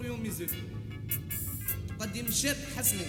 اكورديون ميوزيك تقدم شاب حسني